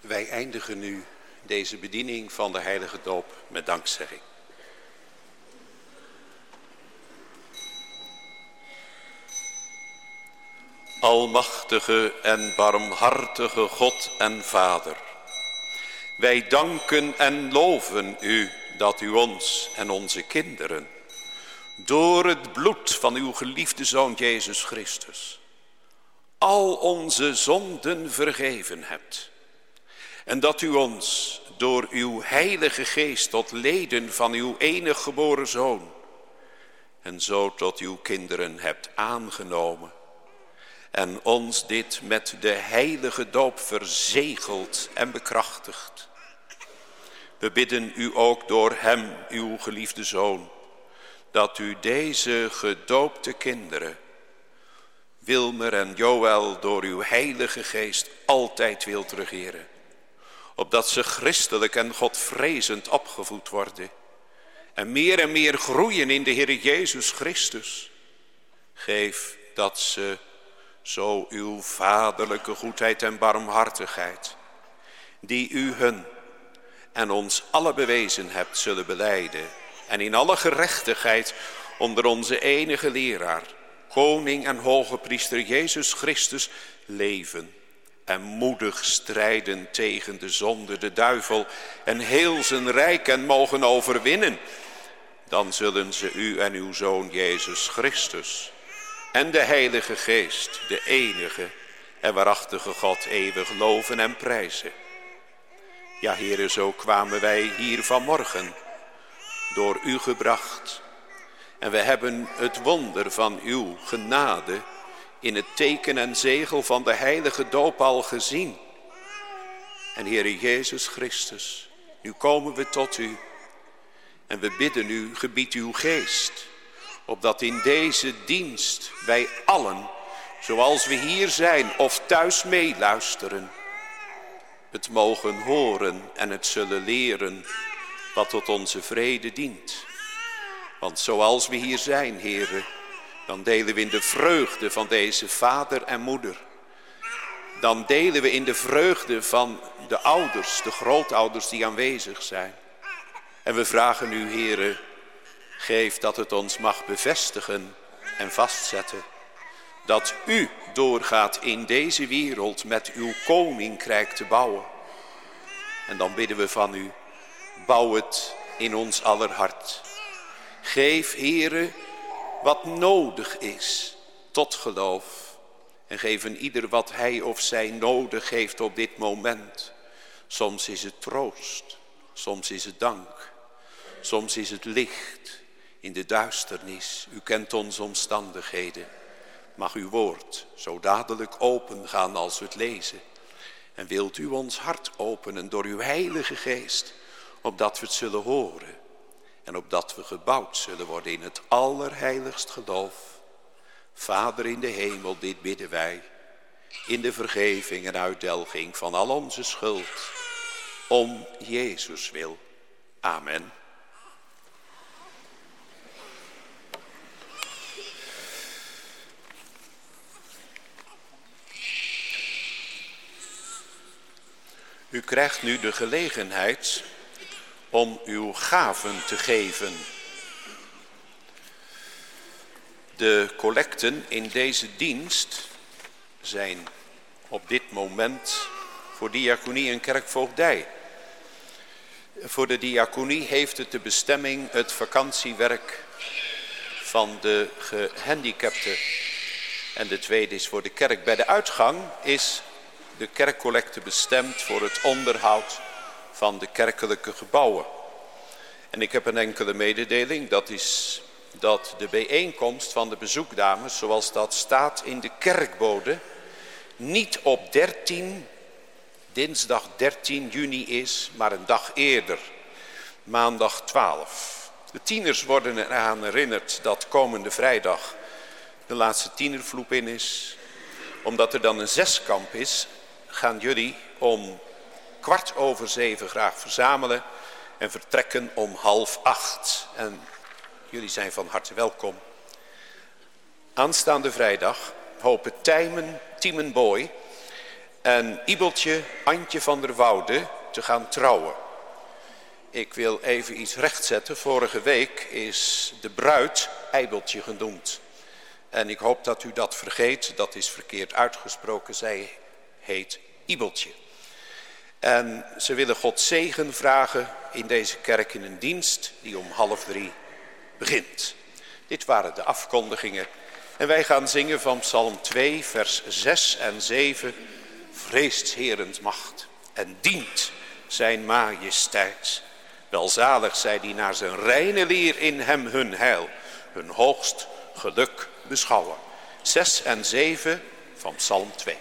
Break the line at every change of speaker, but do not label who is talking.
Wij eindigen nu deze bediening van de heilige doop met dankzegging. Almachtige en barmhartige God en Vader. Wij danken en loven u dat u ons en onze kinderen door het bloed van uw geliefde Zoon Jezus Christus al onze zonden vergeven hebt. En dat u ons door uw heilige geest tot leden van uw enig geboren Zoon en zo tot uw kinderen hebt aangenomen en ons dit met de heilige doop verzegeld en bekrachtigd. We bidden u ook door hem, uw geliefde Zoon, dat u deze gedoopte kinderen, Wilmer en Joël, door uw heilige geest altijd wilt regeren. Opdat ze christelijk en godvrezend opgevoed worden. En meer en meer groeien in de Heer Jezus Christus. Geef dat ze zo uw vaderlijke goedheid en barmhartigheid, die u hun en ons alle bewezen hebt, zullen beleiden. En in alle gerechtigheid onder onze enige leraar, koning en hoge priester Jezus Christus leven. En moedig strijden tegen de zonde, de duivel en heel zijn rijk en mogen overwinnen. Dan zullen ze u en uw zoon Jezus Christus en de Heilige Geest, de enige en waarachtige God, eeuwig loven en prijzen. Ja, heren, zo kwamen wij hier vanmorgen door u gebracht. En we hebben het wonder van uw genade in het teken en zegel van de heilige doop al gezien. En Heere Jezus Christus, nu komen we tot u en we bidden u, gebied uw geest opdat in deze dienst wij allen, zoals we hier zijn of thuis meeluisteren, het mogen horen en het zullen leren wat tot onze vrede dient. Want zoals we hier zijn, heren, dan delen we in de vreugde van deze vader en moeder. Dan delen we in de vreugde van de ouders, de grootouders die aanwezig zijn. En we vragen u, heren, Geef dat het ons mag bevestigen en vastzetten. Dat u doorgaat in deze wereld met uw koninkrijk te bouwen. En dan bidden we van u, bouw het in ons aller hart. Geef, heren, wat nodig is tot geloof. En geef een ieder wat hij of zij nodig heeft op dit moment. Soms is het troost, soms is het dank, soms is het licht in de duisternis. U kent onze omstandigheden. Mag uw woord zo dadelijk open gaan als we het lezen. En wilt u ons hart openen door uw heilige geest, opdat we het zullen horen. En opdat we gebouwd zullen worden in het allerheiligst geloof. Vader in de hemel, dit bidden wij. In de vergeving en uitdelging van al onze schuld. Om Jezus wil. Amen. U krijgt nu de gelegenheid om uw gaven te geven. De collecten in deze dienst zijn op dit moment voor diaconie en kerkvoogdij. Voor de diaconie heeft het de bestemming het vakantiewerk van de gehandicapten. En de tweede is voor de kerk. Bij de uitgang is de kerkcollecte bestemd voor het onderhoud van de kerkelijke gebouwen. En ik heb een enkele mededeling, dat is dat de bijeenkomst van de bezoekdames, zoals dat staat in de kerkbode, niet op 13, dinsdag 13 juni is, maar een dag eerder, maandag 12. De tieners worden eraan herinnerd dat komende vrijdag de laatste tienervloep in is, omdat er dan een zeskamp is gaan jullie om kwart over zeven graag verzamelen en vertrekken om half acht. En jullie zijn van harte welkom. Aanstaande vrijdag hopen Tijmen, Tiemen Boy en Ibeltje Antje van der Woude te gaan trouwen. Ik wil even iets rechtzetten. Vorige week is de bruid Eibeltje genoemd. En ik hoop dat u dat vergeet. Dat is verkeerd uitgesproken. Zij heet Ibeltje. En ze willen God zegen vragen in deze kerk in een dienst die om half drie begint. Dit waren de afkondigingen. En wij gaan zingen van Psalm 2, vers 6 en 7. Vreest Herens macht en dient zijn majesteit. Welzalig zij die naar zijn reine leer in hem hun heil, hun hoogst geluk beschouwen. 6 en 7 van Psalm 2.